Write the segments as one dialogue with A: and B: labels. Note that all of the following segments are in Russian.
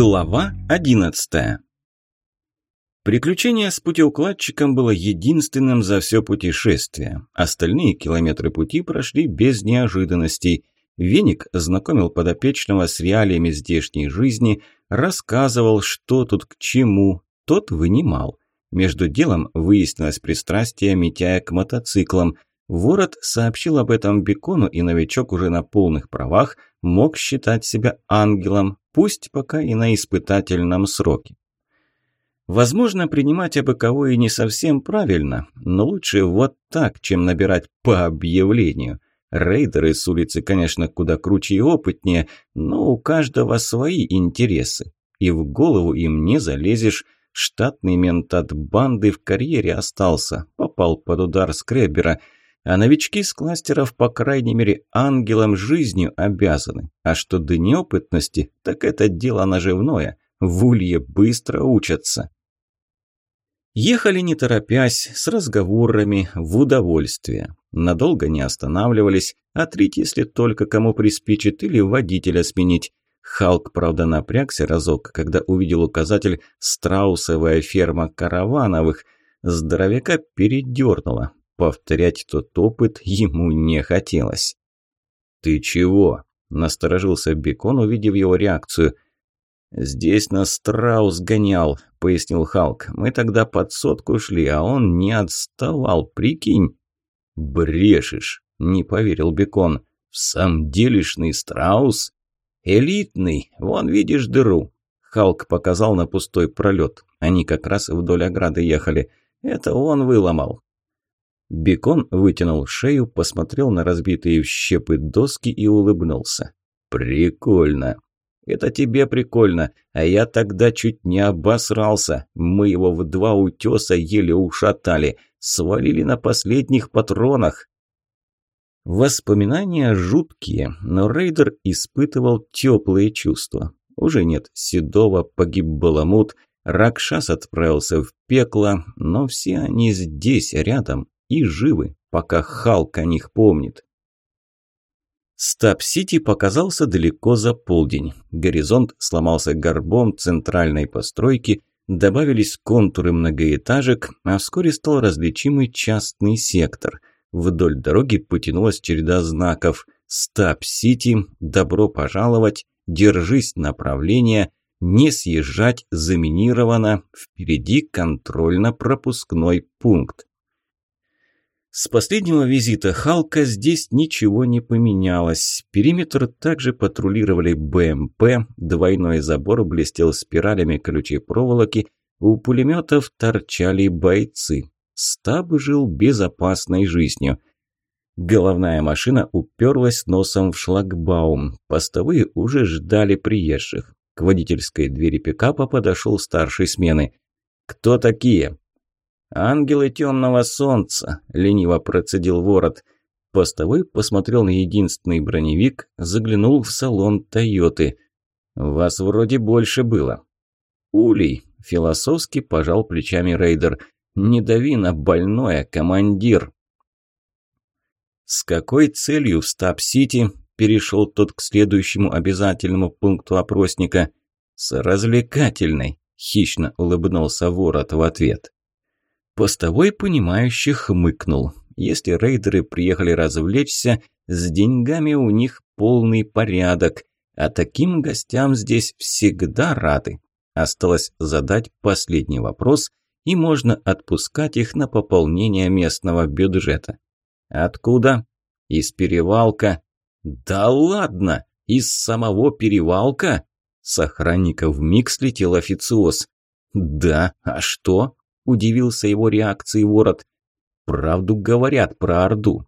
A: Глава 11 Приключение с путеукладчиком было единственным за все путешествие. Остальные километры пути прошли без неожиданностей. Веник знакомил подопечного с реалиями здешней жизни, рассказывал, что тут к чему, тот вынимал. Между делом выяснилось пристрастие Митяя к мотоциклам. Ворот сообщил об этом Бекону, и новичок уже на полных правах мог считать себя ангелом, пусть пока и на испытательном сроке. Возможно, принимать абы кого и не совсем правильно, но лучше вот так, чем набирать по объявлению. Рейдеры с улицы, конечно, куда круче и опытнее, но у каждого свои интересы. И в голову им не залезешь, Штатный мент от банды в карьере остался, попал под удар скребера. А новички с кластеров, по крайней мере, ангелам жизнью обязаны. А что до неопытности, так это дело наживное. В улье быстро учатся. Ехали не торопясь, с разговорами, в удовольствие. Надолго не останавливались, отрить, если только кому приспичит, или водителя сменить. Халк, правда, напрягся разок, когда увидел указатель «Страусовая ферма Каравановых». Здоровяка передернуло. Повторять тот опыт ему не хотелось. «Ты чего?» – насторожился Бекон, увидев его реакцию. «Здесь нас страус гонял», – пояснил Халк. «Мы тогда под сотку шли, а он не отставал, прикинь». «Брешешь», – не поверил Бекон. «В самом делешный страус?» «Элитный, вон видишь дыру». Халк показал на пустой пролет. Они как раз вдоль ограды ехали. Это он выломал. Бекон вытянул шею, посмотрел на разбитые в щепы доски и улыбнулся. «Прикольно!» «Это тебе прикольно, а я тогда чуть не обосрался. Мы его в два утеса еле ушатали, свалили на последних патронах». Воспоминания жуткие, но Рейдер испытывал теплые чувства. Уже нет Седова, погиб Баламут, Ракшас отправился в пекло, но все они здесь, рядом, и живы, пока Халк о них помнит. Стаб-Сити показался далеко за полдень. Горизонт сломался горбом центральной постройки, добавились контуры многоэтажек, а вскоре стал различим и частный сектор. Вдоль дороги потянулась череда знаков «Стаб-Сити», «Добро пожаловать», «Держись направления», «Не съезжать», «Заминировано», «Впереди контрольно-пропускной пункт». С последнего визита Халка здесь ничего не поменялось. Периметр также патрулировали БМП, двойной забор блестел спиралями колючей проволоки, у пулеметов торчали бойцы. Стаб жил безопасной жизнью. Головная машина уперлась носом в шлагбаум. Постовые уже ждали приезжих. К водительской двери пикапа подошел старший смены. «Кто такие?» «Ангелы темного солнца», – лениво процедил ворот. Постовой посмотрел на единственный броневик, заглянул в салон «Тойоты». «Вас вроде больше было». «Улей», – философски пожал плечами рейдер. «Не дави на больное, командир». «С какой целью в Стаб-Сити?» – перешел тот к следующему обязательному пункту опросника. «С развлекательной», – хищно улыбнулся ворот в ответ. Постовой, понимающе хмыкнул. Если рейдеры приехали развлечься, с деньгами у них полный порядок, а таким гостям здесь всегда рады. Осталось задать последний вопрос, и можно отпускать их на пополнение местного бюджета. Откуда? Из перевалка. Да ладно, из самого перевалка? С охранника вмиг слетел официоз. Да, а что? Удивился его реакцией ворот. «Правду говорят про Орду».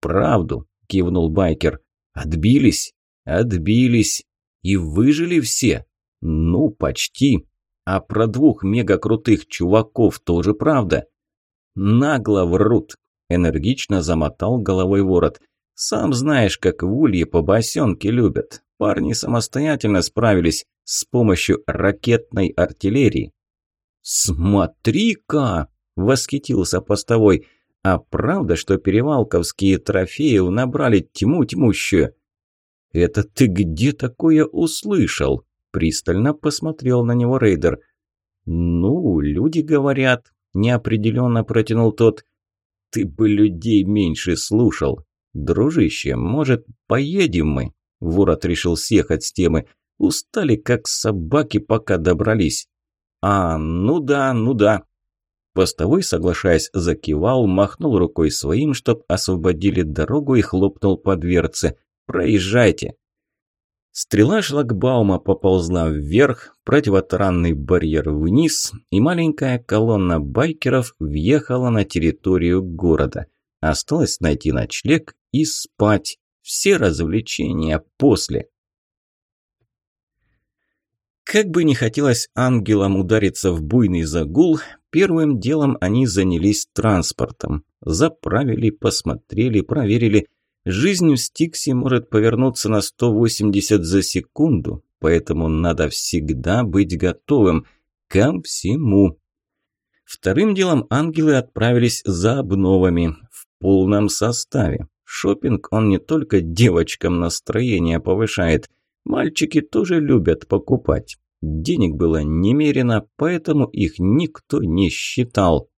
A: «Правду», – кивнул байкер. «Отбились?» «Отбились. И выжили все?» «Ну, почти. А про двух мегакрутых чуваков тоже правда?» «Нагло врут», – энергично замотал головой ворот. «Сам знаешь, как в улье по босенке любят. Парни самостоятельно справились с помощью ракетной артиллерии. «Смотри-ка!» – восхитился постовой. «А правда, что перевалковские трофеи набрали тьму тьмущую?» «Это ты где такое услышал?» Пристально посмотрел на него рейдер. «Ну, люди говорят», – неопределенно протянул тот. «Ты бы людей меньше слушал. Дружище, может, поедем мы?» Ворот решил съехать с темы. Устали, как собаки, пока добрались. «А, ну да, ну да». Постовой, соглашаясь, закивал, махнул рукой своим, чтоб освободили дорогу и хлопнул по дверце. «Проезжайте». Стрела шлагбаума поползла вверх, противотаранный барьер вниз, и маленькая колонна байкеров въехала на территорию города. Осталось найти ночлег и спать. Все развлечения после. Как бы не хотелось ангелам удариться в буйный загул, первым делом они занялись транспортом. Заправили, посмотрели, проверили. Жизнь в Стиксе может повернуться на 180 за секунду, поэтому надо всегда быть готовым ко всему. Вторым делом ангелы отправились за обновами в полном составе. Шопинг он не только девочкам настроение повышает – Мальчики тоже любят покупать. Денег было немерено, поэтому их никто не считал.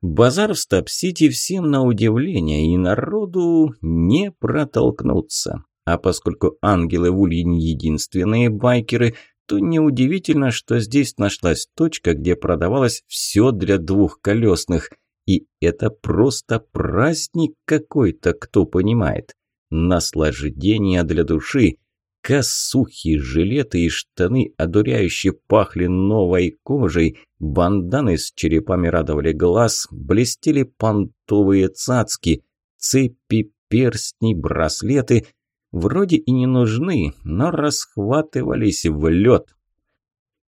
A: Базар в Стоп-Сити всем на удивление, и народу не протолкнуться. А поскольку ангелы в Улье не единственные байкеры, то неудивительно, что здесь нашлась точка, где продавалось все для двухколесных. И это просто праздник какой-то, кто понимает. Наслаждение для души – Косухи, жилеты и штаны одуряюще пахли новой кожей, банданы с черепами радовали глаз, блестели понтовые цацки, цепи, перстни, браслеты. Вроде и не нужны, но расхватывались в лед.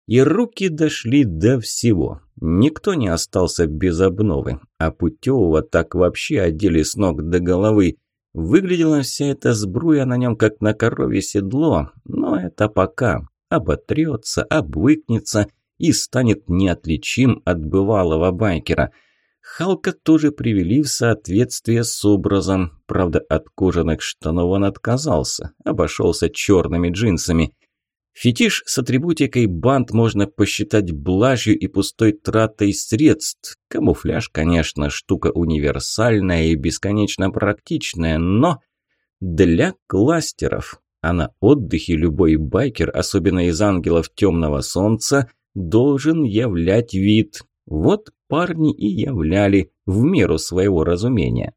A: И руки дошли до всего. Никто не остался без обновы, а Путевого так вообще одели с ног до головы. Выглядела вся эта сбруя на нем, как на корове седло, но это пока. Оботрется, обвыкнется и станет неотличим от бывалого байкера. Халка тоже привели в соответствие с образом. Правда, от кожаных штанов он отказался, обошелся черными джинсами – Фетиш с атрибутикой банд можно посчитать блажью и пустой тратой средств. Камуфляж, конечно, штука универсальная и бесконечно практичная, но для кластеров. А на отдыхе любой байкер, особенно из ангелов темного солнца, должен являть вид. Вот парни и являли в меру своего разумения.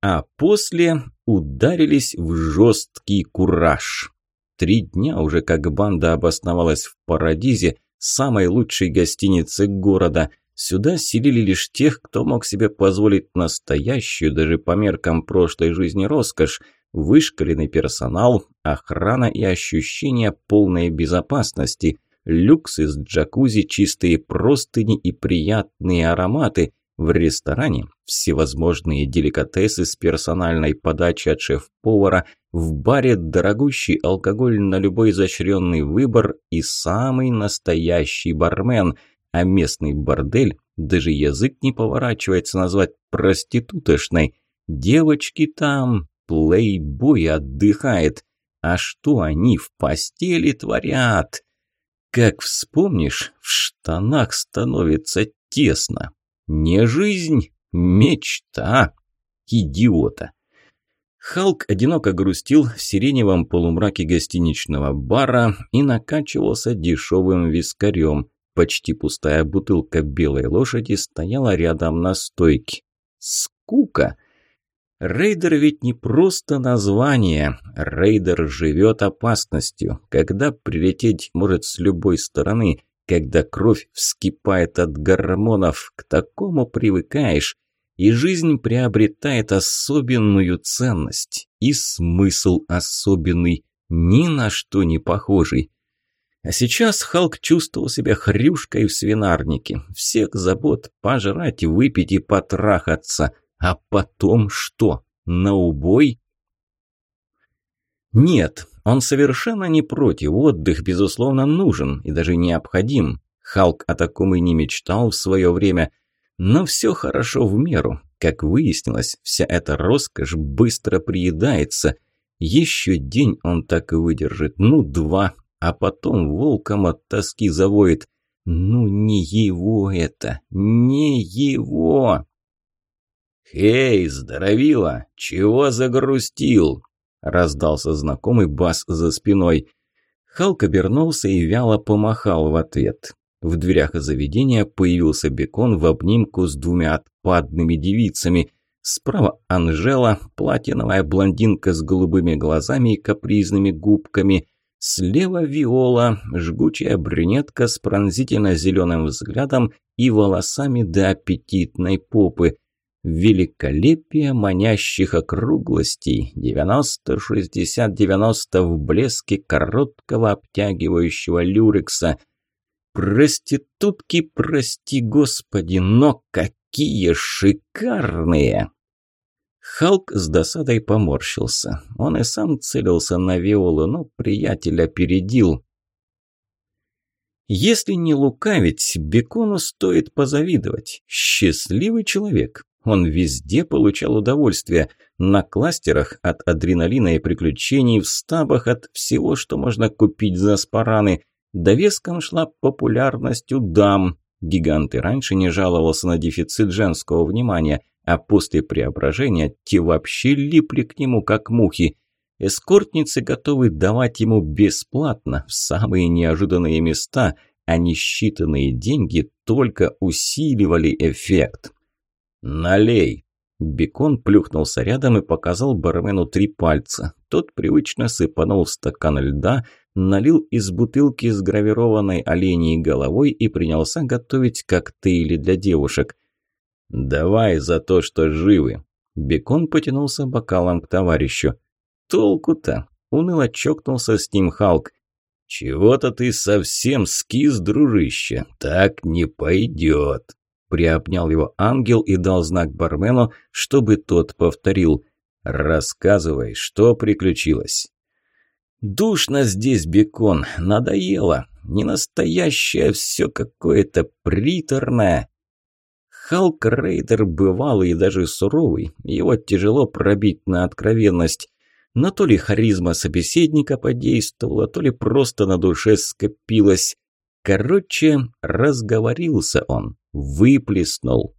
A: А после ударились в жесткий кураж. Три дня уже как банда обосновалась в Парадизе, самой лучшей гостинице города. Сюда селили лишь тех, кто мог себе позволить настоящую, даже по меркам прошлой жизни роскошь, вышкаленный персонал, охрана и ощущение полной безопасности, люкс из джакузи, чистые простыни и приятные ароматы. В ресторане всевозможные деликатесы с персональной подачей от шеф-повара, в баре дорогущий алкоголь на любой изощренный выбор и самый настоящий бармен, а местный бордель даже язык не поворачивается назвать проститутошной. Девочки там, плейбой отдыхает. А что они в постели творят? Как вспомнишь, в штанах становится тесно. Не жизнь, мечта. Идиота. Халк одиноко грустил в сиреневом полумраке гостиничного бара и накачивался дешевым вискарем. Почти пустая бутылка белой лошади стояла рядом на стойке. Скука! Рейдер ведь не просто название. Рейдер живет опасностью. Когда прилететь может с любой стороны, когда кровь вскипает от гормонов, к такому привыкаешь и жизнь приобретает особенную ценность и смысл особенный, ни на что не похожий. А сейчас Халк чувствовал себя хрюшкой в свинарнике. Всех забот пожрать, выпить и потрахаться. А потом что? На убой? Нет, он совершенно не против. Отдых, безусловно, нужен и даже необходим. Халк о таком и не мечтал в свое время – но все хорошо в меру. Как выяснилось, вся эта роскошь быстро приедается. Еще день он так и выдержит, ну два, а потом волком от тоски завоет. Ну не его это, не его. «Хей, здоровила, чего загрустил?» – раздался знакомый бас за спиной. Халк обернулся и вяло помахал в ответ. В дверях заведения появился Бекон в обнимку с двумя отпадными девицами. Справа Анжела, платиновая блондинка с голубыми глазами и капризными губками. Слева Виола, жгучая брюнетка с пронзительно-зеленым взглядом и волосами до аппетитной попы – Великолепие манящих округлостей. 90-60-90 в блеске короткого обтягивающего люрекса. Проститутки, прости господи, но какие шикарные! Халк с досадой поморщился. Он и сам целился на Виолу, но приятеля опередил. Если не лукавить, Бекону стоит позавидовать. Счастливый человек. Он везде получал удовольствие. На кластерах от адреналина и приключений, в стабах от всего, что можно купить за спараны. Довеском шла популярность у дам. Гигант и раньше не жаловался на дефицит женского внимания, а после преображения те вообще липли к нему, как мухи. Эскортницы готовы давать ему бесплатно в самые неожиданные места, а несчитанные деньги только усиливали эффект. «Налей!» Бекон плюхнулся рядом и показал бармену три пальца. Тот привычно сыпанул в стакан льда, налил из бутылки с гравированной оленей головой и принялся готовить коктейли для девушек. «Давай за то, что живы!» Бекон потянулся бокалом к товарищу. «Толку-то!» – уныло чокнулся с ним Халк. «Чего-то ты совсем скис, дружище, так не пойдет!» Приобнял его ангел и дал знак бармену, чтобы тот повторил. «Рассказывай, что приключилось?» «Душно здесь, бекон, надоело. Ненастоящее все какое-то приторное». Халк Рейдер бывалый и даже суровый, его тяжело пробить на откровенность. Но то ли харизма собеседника подействовала, то ли просто на душе скопилось. Короче, разговорился он выплеснул.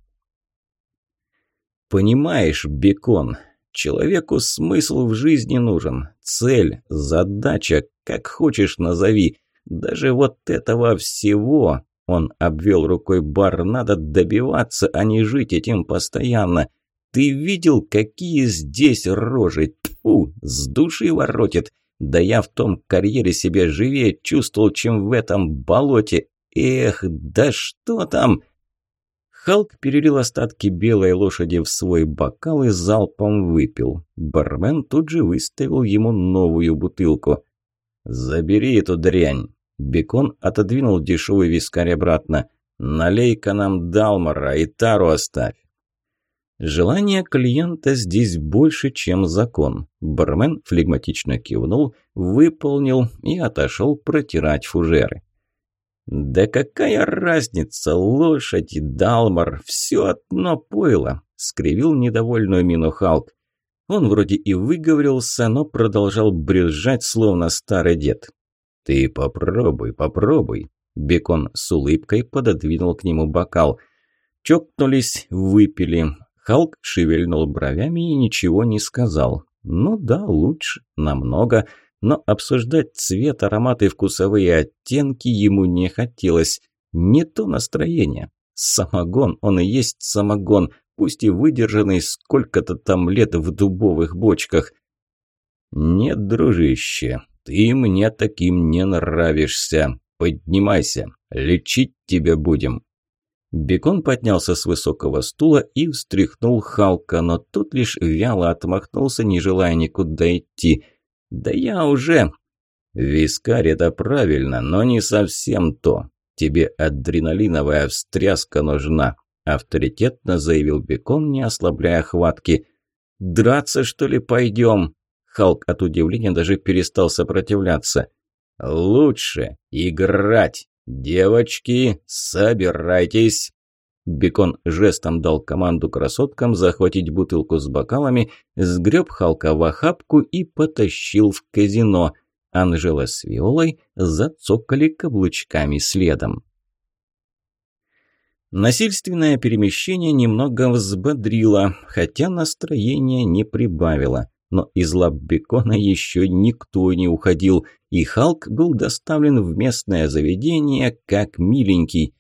A: Понимаешь, Бекон, человеку смысл в жизни нужен, цель, задача, как хочешь назови. Даже вот этого всего, он обвел рукой бар, надо добиваться, а не жить этим постоянно. Ты видел, какие здесь рожи? Тьфу, с души воротит. Да я в том карьере себе живее чувствовал, чем в этом болоте. Эх, да что там? Халк перелил остатки белой лошади в свой бокал и залпом выпил. Бармен тут же выставил ему новую бутылку. «Забери эту дрянь!» Бекон отодвинул дешевый вискарь обратно. «Налей-ка нам Далмара и тару оставь!» Желание клиента здесь больше, чем закон. Бармен флегматично кивнул, выполнил и отошел протирать фужеры. «Да какая разница, лошадь и Далмар, все одно пойло!» – скривил недовольную мину Халк. Он вроде и выговорился, но продолжал брюзжать, словно старый дед. «Ты попробуй, попробуй!» Бекон с улыбкой пододвинул к нему бокал. Чокнулись, выпили. Халк шевельнул бровями и ничего не сказал. «Ну да, лучше, намного» но обсуждать цвет, аромат и вкусовые оттенки ему не хотелось. Не то настроение. Самогон, он и есть самогон, пусть и выдержанный сколько-то там лет в дубовых бочках. «Нет, дружище, ты мне таким не нравишься. Поднимайся, лечить тебя будем». Бекон поднялся с высокого стула и встряхнул Халка, но тот лишь вяло отмахнулся, не желая никуда идти – «Да я уже...» «Вискарь – это правильно, но не совсем то. Тебе адреналиновая встряска нужна», – авторитетно заявил Бекон, не ослабляя хватки. «Драться, что ли, пойдем?» Халк от удивления даже перестал сопротивляться. «Лучше играть! Девочки, собирайтесь!» Бекон жестом дал команду красоткам захватить бутылку с бокалами, сгреб Халка в охапку и потащил в казино. Анжела с Виолой зацокали каблучками следом. Насильственное перемещение немного взбодрило, хотя настроение не прибавило. Но из лап Бекона еще никто не уходил, и Халк был доставлен в местное заведение как миленький.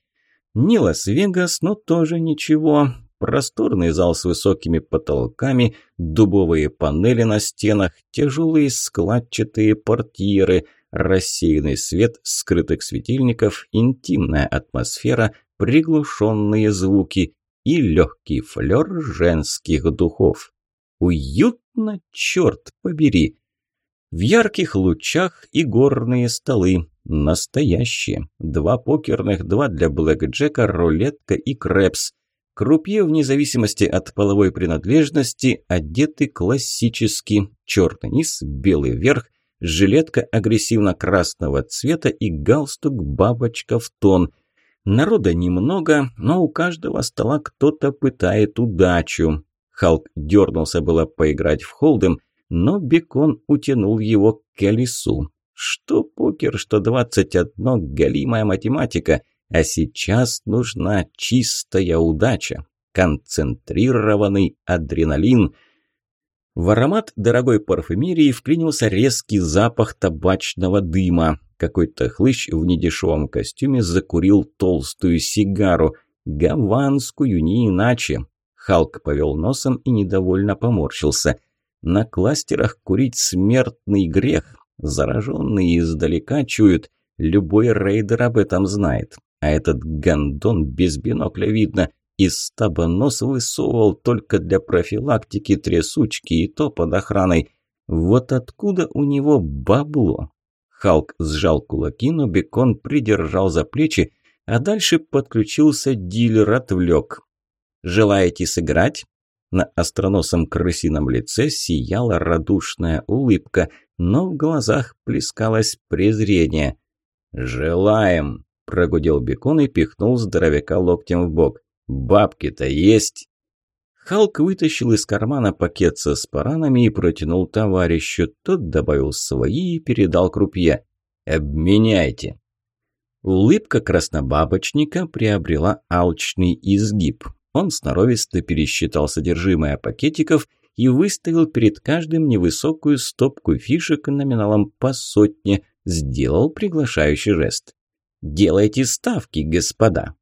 A: Не Лас-Вегас, но тоже ничего. Просторный зал с высокими потолками, дубовые панели на стенах, тяжелые складчатые портьеры, рассеянный свет скрытых светильников, интимная атмосфера, приглушенные звуки и легкий флер женских духов. Уютно, черт побери! В ярких лучах и горные столы. Настоящие. Два покерных, два для блэкджека, рулетка и крэпс. Крупье, вне зависимости от половой принадлежности, одеты классически. Черный низ, белый верх, жилетка агрессивно-красного цвета и галстук бабочка в тон – Народа немного, но у каждого стола кто-то пытает удачу. Халк дернулся было поиграть в холдем, но Бекон утянул его к колесу. Что покер, что 21, галимая математика, а сейчас нужна чистая удача, концентрированный адреналин. В аромат дорогой парфюмерии вклинился резкий запах табачного дыма. Какой-то хлыщ в недешевом костюме закурил толстую сигару. Гаванскую, не иначе. Халк повел носом и недовольно поморщился. На кластерах курить смертный грех. Зараженные издалека чуют. Любой рейдер об этом знает. А этот гондон без бинокля видно. Из стаба нос высовывал только для профилактики трясучки и то под охраной. Вот откуда у него бабло? Халк сжал кулаки, но Бекон придержал за плечи, а дальше подключился дилер, отвлек. «Желаете сыграть?» На остроносом крысином лице сияла радушная улыбка, но в глазах плескалось презрение. «Желаем!» – прогудел Бекон и пихнул здоровяка локтем в бок. «Бабки-то есть!» Халк вытащил из кармана пакет со спаранами и протянул товарищу. Тот добавил свои и передал крупье. «Обменяйте». Улыбка краснобабочника приобрела алчный изгиб. Он сноровисто пересчитал содержимое пакетиков и выставил перед каждым невысокую стопку фишек номиналом по сотне, сделал приглашающий жест. «Делайте ставки, господа!»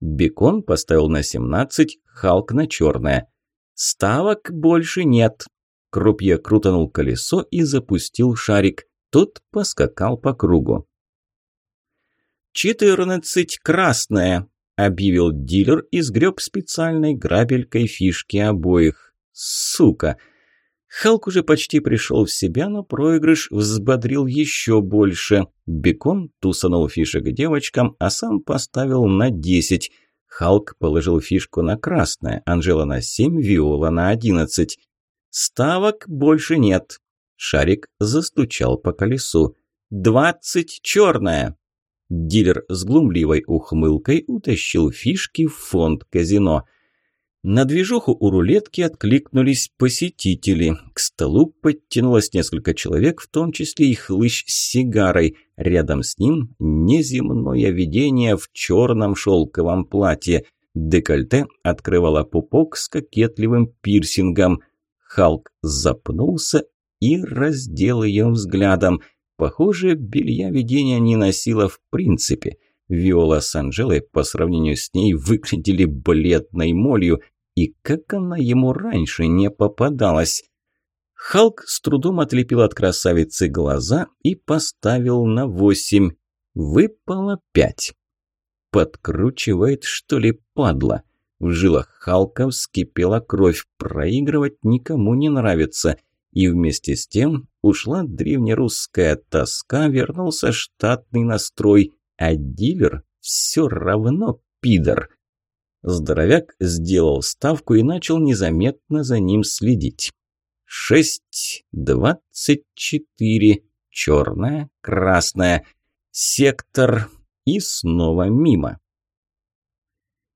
A: Бекон поставил на 17, Халк на черное. «Ставок больше нет!» Крупье крутанул колесо и запустил шарик. Тот поскакал по кругу. «Четырнадцать красная!» – объявил дилер и сгреб специальной грабелькой фишки обоих. «Сука!» Халк уже почти пришел в себя, но проигрыш взбодрил еще больше. Бекон тусанул фишек девочкам, а сам поставил на десять. Халк положил фишку на красное, Анжела на семь, Виола на одиннадцать. «Ставок больше нет». Шарик застучал по колесу. «Двадцать черная!» Дилер с глумливой ухмылкой утащил фишки в фонд казино – на движуху у рулетки откликнулись посетители. К столу подтянулось несколько человек, в том числе и хлыщ с сигарой. Рядом с ним неземное видение в черном шелковом платье. Декольте открывало пупок с кокетливым пирсингом. Халк запнулся и раздел ее взглядом. Похоже, белья видения не носила в принципе – Виола с Анжелой по сравнению с ней выглядели бледной молью, и как она ему раньше не попадалась. Халк с трудом отлепил от красавицы глаза и поставил на восемь. Выпало пять. Подкручивает, что ли, падла? В жилах Халка вскипела кровь, проигрывать никому не нравится. И вместе с тем ушла древнерусская тоска, вернулся штатный настрой – а дилер все равно пидор. Здоровяк сделал ставку и начал незаметно за ним следить. Шесть, двадцать четыре, черная, красная, сектор и снова мимо.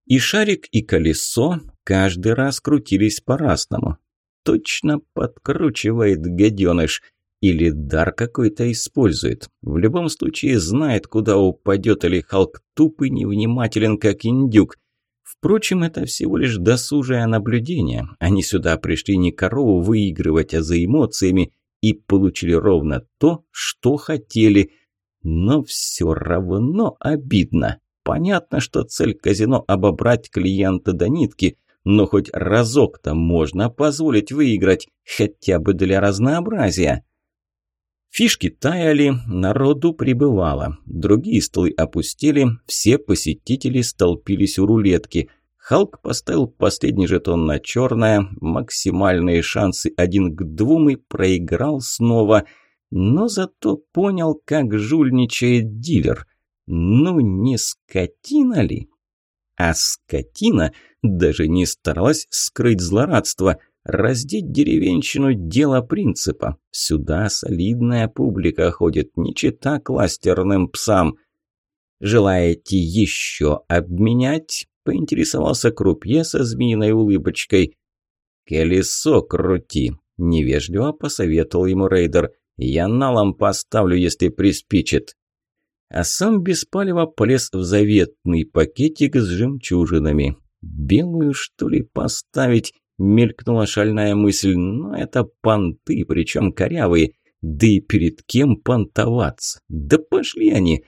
A: И шарик, и колесо каждый раз крутились по-разному. Точно подкручивает гаденыш. Или дар какой-то использует. В любом случае знает, куда упадет, или Халк тупый невнимателен, как индюк. Впрочем, это всего лишь досужее наблюдение. Они сюда пришли не корову выигрывать, а за эмоциями, и получили ровно то, что хотели. Но все равно обидно. Понятно, что цель казино – обобрать клиента до нитки, но хоть разок-то можно позволить выиграть, хотя бы для разнообразия. Фишки таяли, народу прибывало. Другие столы опустили, все посетители столпились у рулетки – Халк поставил последний жетон на черное, максимальные шансы один к двум и проиграл снова, но зато понял, как жульничает дилер. Ну не скотина ли? А скотина даже не старалась скрыть злорадство. Раздеть деревенщину – дело принципа. Сюда солидная публика ходит, не чита кластерным псам. Желаете еще обменять? поинтересовался крупье со змеиной улыбочкой. «Колесо крути!» – невежливо посоветовал ему рейдер. «Я налом поставлю, если приспичит». А сам Беспалево полез в заветный пакетик с жемчужинами. «Белую, что ли, поставить?» – мелькнула шальная мысль. «Но это понты, причем корявые. Да и перед кем понтоваться? Да пошли они!»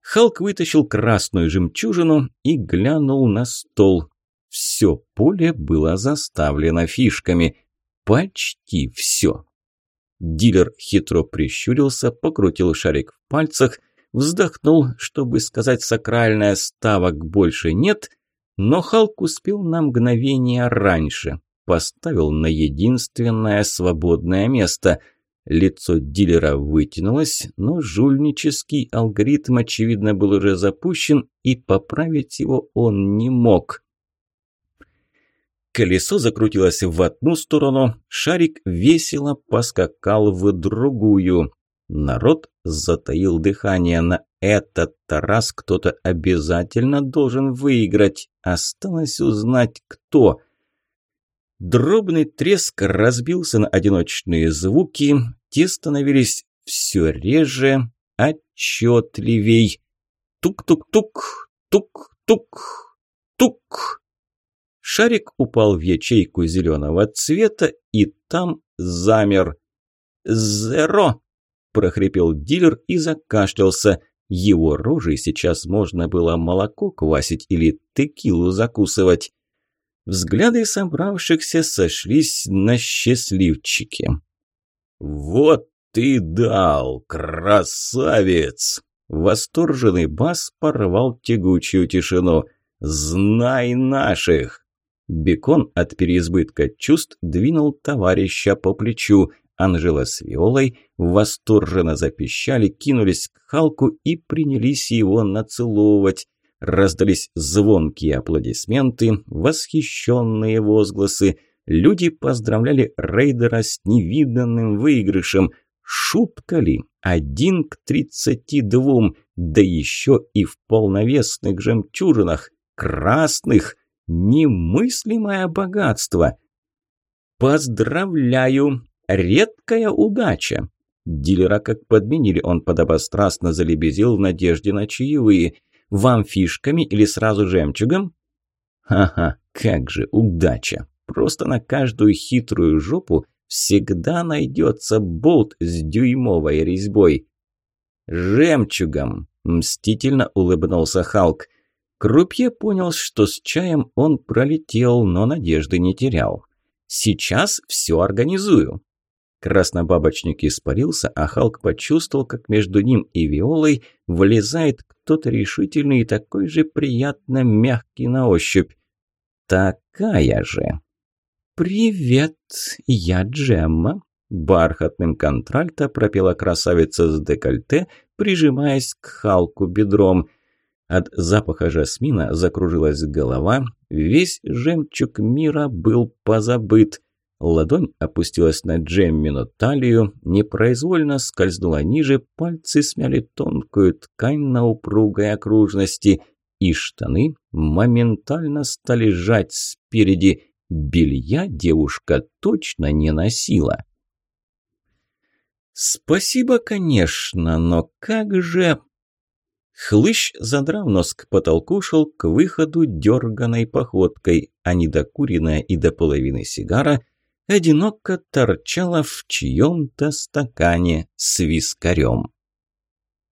A: Халк вытащил красную жемчужину и глянул на стол. Все поле было заставлено фишками. Почти все. Дилер хитро прищурился, покрутил шарик в пальцах, вздохнул, чтобы сказать сакральное «ставок больше нет», но Халк успел на мгновение раньше. Поставил на единственное свободное место – Лицо дилера вытянулось, но жульнический алгоритм, очевидно, был уже запущен, и поправить его он не мог. Колесо закрутилось в одну сторону, шарик весело поскакал в другую. Народ затаил дыхание на этот раз кто-то обязательно должен выиграть. Осталось узнать, кто. Дробный треск разбился на одиночные звуки, те становились все реже, отчетливей. Тук-тук-тук, тук-тук, тук. Шарик упал в ячейку зеленого цвета и там замер. «Зеро!» – прохрипел дилер и закашлялся. Его рожей сейчас можно было молоко квасить или текилу закусывать. Взгляды собравшихся сошлись на счастливчике. «Вот ты дал, красавец!» Восторженный бас порвал тягучую тишину. «Знай наших!» Бекон от переизбытка чувств двинул товарища по плечу. Анжела с Виолой восторженно запищали, кинулись к Халку и принялись его нацеловывать. Раздались звонкие аплодисменты, восхищенные возгласы. Люди поздравляли рейдера с невиданным выигрышем. Шутка ли? Один к тридцати двум, да еще и в полновесных жемчужинах, красных. Немыслимое богатство. Поздравляю! Редкая удача! Дилера как подменили, он подобострастно залебезил в надежде на чаевые – вам фишками или сразу жемчугом? Ха-ха, как же удача! Просто на каждую хитрую жопу всегда найдется болт с дюймовой резьбой. «Жемчугом!» – мстительно улыбнулся Халк. Крупье понял, что с чаем он пролетел, но надежды не терял. «Сейчас все организую». Краснобабочник испарился, а Халк почувствовал, как между ним и Виолой влезает кто-то решительный и такой же приятно мягкий на ощупь. Такая же. «Привет, я Джемма», – бархатным контральто пропела красавица с декольте, прижимаясь к Халку бедром. От запаха жасмина закружилась голова, весь жемчуг мира был позабыт – Ладонь опустилась на Джеммину талию, непроизвольно скользнула ниже, пальцы смяли тонкую ткань на упругой окружности. и штаны моментально стали жать спереди. Белья девушка точно не носила. «Спасибо, конечно, но как же...» Хлыщ, задрав нос к потолку, шел к выходу дерганой походкой, а недокуренная и до половины сигара одиноко торчала в чьем-то стакане с вискарем.